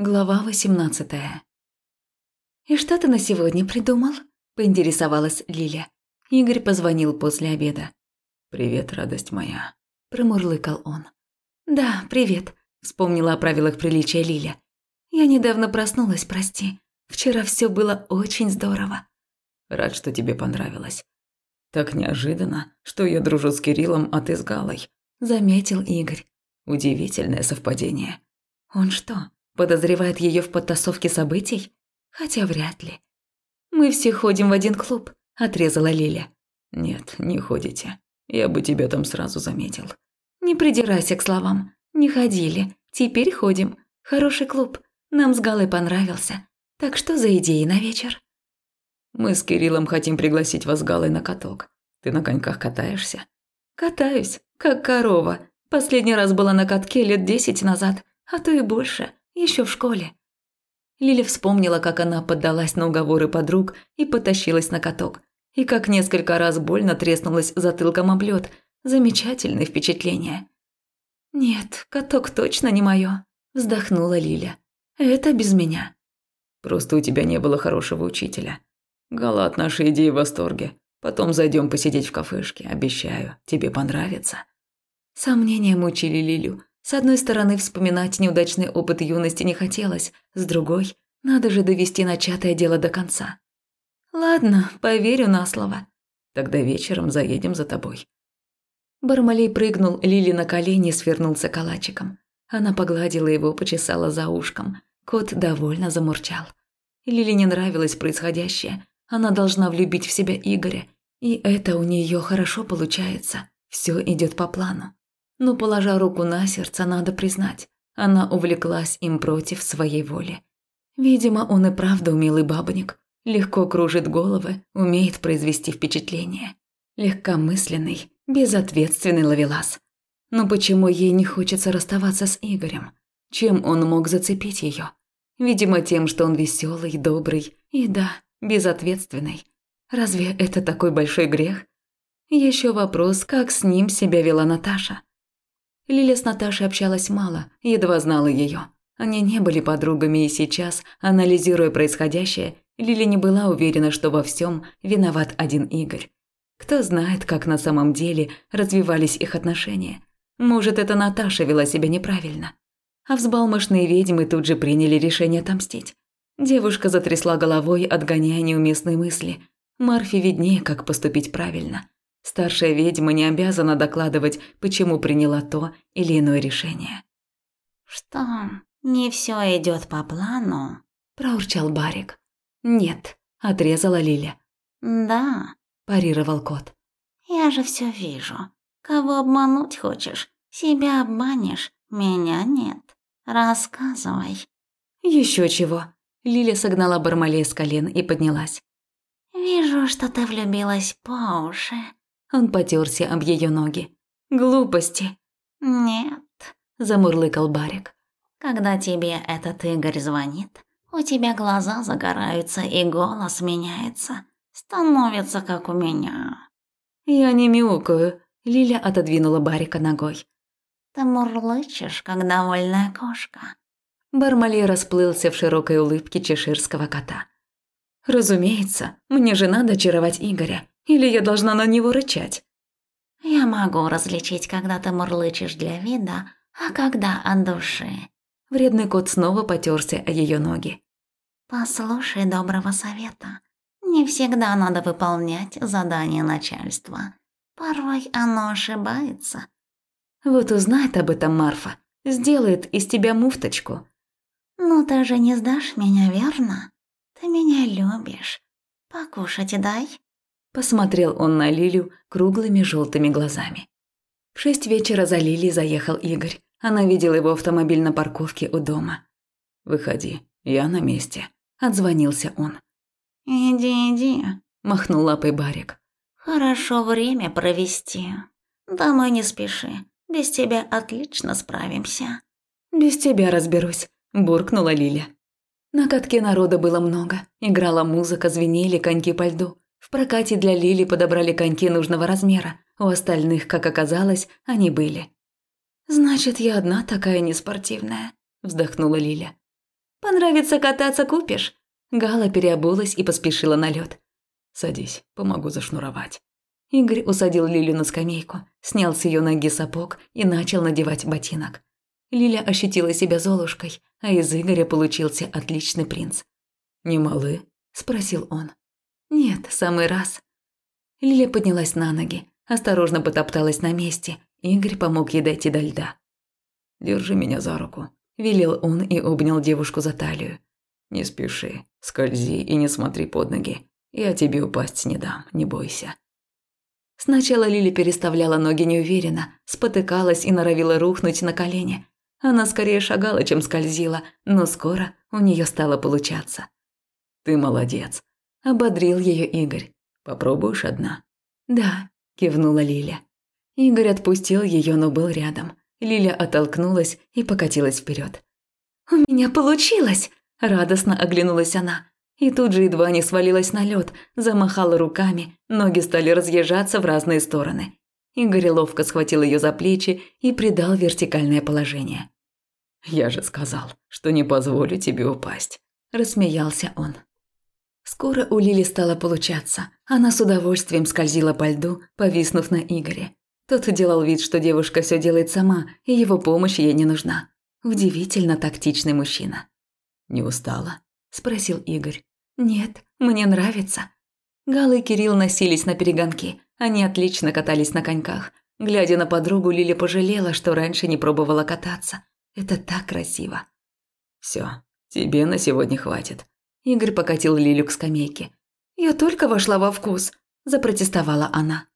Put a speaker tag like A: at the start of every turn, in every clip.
A: Глава 18 «И что ты на сегодня придумал?» – поинтересовалась Лиля. Игорь позвонил после обеда.
B: «Привет, радость моя», –
A: промурлыкал он. «Да, привет», – вспомнила о правилах приличия Лиля. «Я недавно проснулась, прости. Вчера все было очень здорово».
B: «Рад, что тебе понравилось. Так неожиданно, что я дружу с Кириллом, а ты с Галой», – заметил Игорь. «Удивительное совпадение».
A: «Он что, Подозревает ее в подтасовке событий? Хотя вряд ли. «Мы все ходим в один клуб», – отрезала Лиля.
B: «Нет, не ходите. Я бы тебя там сразу заметил».
A: «Не придирайся к словам. Не ходили. Теперь ходим. Хороший клуб. Нам с Галой понравился. Так что за идеи на вечер?»
B: «Мы с Кириллом хотим пригласить вас с Галой на каток. Ты на коньках катаешься?»
A: «Катаюсь, как корова. Последний раз была на катке лет десять назад, а то и больше еще в школе. Лиля вспомнила, как она поддалась на уговоры подруг и потащилась на каток. И как несколько раз больно треснулась затылком об лёд. Замечательное впечатление. «Нет, каток точно не моё», – вздохнула Лиля. «Это без меня».
B: «Просто у тебя не было хорошего учителя. Гала от нашей идеи в восторге. Потом зайдем посидеть в кафешке, обещаю, тебе понравится».
A: Сомнения мучили Лилю. С одной стороны, вспоминать неудачный опыт юности не хотелось, с другой, надо же довести начатое дело до конца. Ладно, поверю на слово.
B: Тогда вечером заедем за тобой.
A: Бармалей прыгнул Лили на колени и свернулся калачиком. Она погладила его, почесала за ушком. Кот довольно замурчал. Лили не нравилось происходящее. Она должна влюбить в себя Игоря. И это у нее хорошо получается. Все идет по плану. Но, положа руку на сердце, надо признать, она увлеклась им против своей воли. Видимо, он и правда умелый бабник. Легко кружит головы, умеет произвести впечатление. Легкомысленный, безответственный ловелас. Но почему ей не хочется расставаться с Игорем? Чем он мог зацепить ее? Видимо, тем, что он веселый, добрый и, да, безответственный. Разве это такой большой грех? Еще вопрос, как с ним себя вела Наташа. Лиля с Наташей общалась мало, едва знала ее. Они не были подругами, и сейчас, анализируя происходящее, Лиля не была уверена, что во всем виноват один Игорь. Кто знает, как на самом деле развивались их отношения. Может, это Наташа вела себя неправильно. А взбалмошные ведьмы тут же приняли решение отомстить. Девушка затрясла головой, отгоняя неуместные мысли. Марфе виднее, как поступить правильно. Старшая ведьма не обязана докладывать, почему приняла то или иное решение.
C: «Что, не все идет по плану?»
A: – проурчал Барик. «Нет», – отрезала Лиля.
C: «Да», –
A: парировал кот.
C: «Я же все вижу. Кого обмануть хочешь? Себя обманешь, меня нет. Рассказывай».
A: Еще чего». Лиля согнала Бармале с колен и поднялась.
C: «Вижу, что ты влюбилась по уши»,
A: он потерся об ее ноги. «Глупости».
C: «Нет», –
A: замурлыкал Барик.
C: «Когда тебе этот Игорь звонит, у тебя глаза загораются и голос меняется. Становится, как у меня».
A: «Я не мяукаю», – Лиля отодвинула Барика ногой.
C: «Ты мурлычешь, как довольная кошка».
A: Бармалей расплылся в широкой улыбке чеширского кота. «Разумеется, мне же надо очаровать Игоря. Или я должна на него рычать?
C: Я могу различить, когда ты мурлычешь для вида, а когда от души.
A: Вредный кот снова потерся о ее ноги.
C: Послушай доброго совета. Не всегда надо выполнять задания начальства. Порой оно ошибается.
A: Вот узнает об этом Марфа. Сделает из тебя муфточку.
C: Ну ты же не сдашь меня, верно? Ты меня любишь. Покушать дай.
A: Посмотрел он на Лилю круглыми желтыми глазами. В шесть вечера за Лилией заехал Игорь. Она видела его автомобиль на парковке у дома.
B: «Выходи, я на месте», – отзвонился он.
C: «Иди, иди», –
A: махнул лапой Барик.
C: «Хорошо время провести. Домой не спеши, без тебя отлично справимся».
A: «Без тебя разберусь», – буркнула Лиля. На катке народа было много. Играла музыка, звенели коньки по льду. В прокате для Лили подобрали коньки нужного размера. У остальных, как оказалось, они были. «Значит, я одна такая неспортивная», – вздохнула Лиля. Понравится кататься, купишь». Гала переобулась и поспешила на лед.
B: «Садись, помогу зашнуровать».
A: Игорь усадил Лилю на скамейку, снял с ее ноги сапог и начал надевать ботинок. Лиля ощутила себя золушкой, а из Игоря получился отличный принц.
B: «Не малы?»
A: – спросил он. «Нет, самый раз». Лиля поднялась на ноги, осторожно потопталась на месте. Игорь помог ей дойти до льда.
B: «Держи меня за руку», –
A: велел он и обнял девушку за талию.
B: «Не спеши, скользи и не смотри под ноги. Я тебе упасть не дам, не бойся».
A: Сначала Лили переставляла ноги неуверенно, спотыкалась и норовила рухнуть на колени. Она скорее шагала, чем скользила, но скоро у нее стало получаться.
B: «Ты молодец», – ободрил ее Игорь. «Попробуешь одна?»
A: «Да», – кивнула Лиля. Игорь отпустил ее, но был рядом. Лиля оттолкнулась и покатилась вперед. «У меня получилось!» – радостно оглянулась она. И тут же едва не свалилась на лед, замахала руками, ноги стали разъезжаться в разные стороны. Игорь ловко схватил ее за плечи и придал вертикальное положение.
B: «Я же сказал, что не позволю тебе упасть», – рассмеялся он.
A: Скоро у Лили стало получаться. Она с удовольствием скользила по льду, повиснув на Игоре. Тот делал вид, что девушка все делает сама, и его помощь ей не нужна. Удивительно тактичный мужчина.
B: «Не устала?»
A: – спросил Игорь. «Нет, мне нравится». Гала и Кирилл носились на перегонки. Они отлично катались на коньках. Глядя на подругу, Лили пожалела, что раньше не пробовала кататься. Это так красиво.
B: Все, тебе на сегодня хватит».
A: Игорь покатил Лилю к скамейке. «Я только вошла во вкус», – запротестовала она.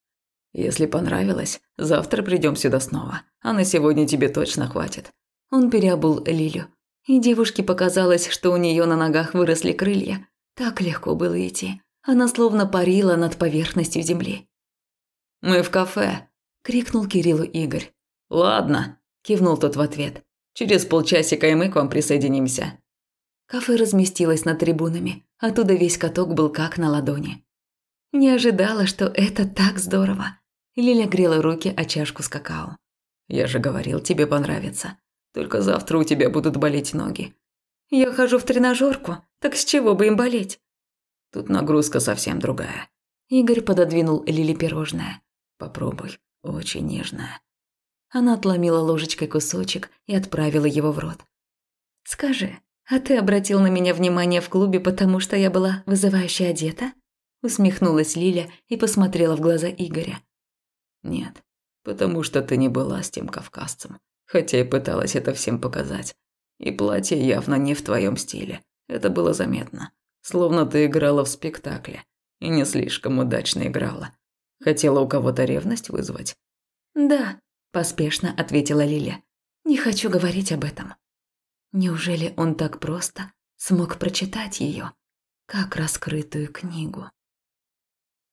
B: «Если понравилось, завтра придем сюда снова, а на сегодня тебе точно хватит».
A: Он переобул Лилю. И девушке показалось, что у нее на ногах выросли крылья. Так легко было идти. Она словно парила над поверхностью земли.
B: «Мы в кафе!» – крикнул Кириллу Игорь. «Ладно», – кивнул тот в ответ. «Через полчасика и мы к вам присоединимся».
A: Кафе разместилось над трибунами. Оттуда весь каток был как на ладони. Не ожидала, что это так здорово. Лиля грела руки о чашку с какао.
B: «Я же говорил, тебе понравится. Только завтра у тебя будут болеть ноги.
A: Я хожу в тренажерку, так с чего бы им болеть?
B: Тут нагрузка совсем другая.
A: Игорь пододвинул Лили пирожное.
B: Попробуй, очень нежное.
A: Она отломила ложечкой кусочек и отправила его в рот. Скажи, а ты обратил на меня внимание в клубе, потому что я была вызывающе одета? Усмехнулась Лиля и посмотрела в глаза Игоря.
B: Нет, потому что ты не была с тем кавказцем, хотя и пыталась это всем показать. И платье явно не в твоем стиле. Это было заметно. Словно ты играла в спектакле. И не слишком удачно играла. Хотела у кого-то ревность вызвать?
A: «Да», – поспешно ответила Лиля. «Не хочу говорить об этом». Неужели он так просто смог прочитать ее, как раскрытую книгу?